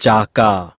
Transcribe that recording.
加嘎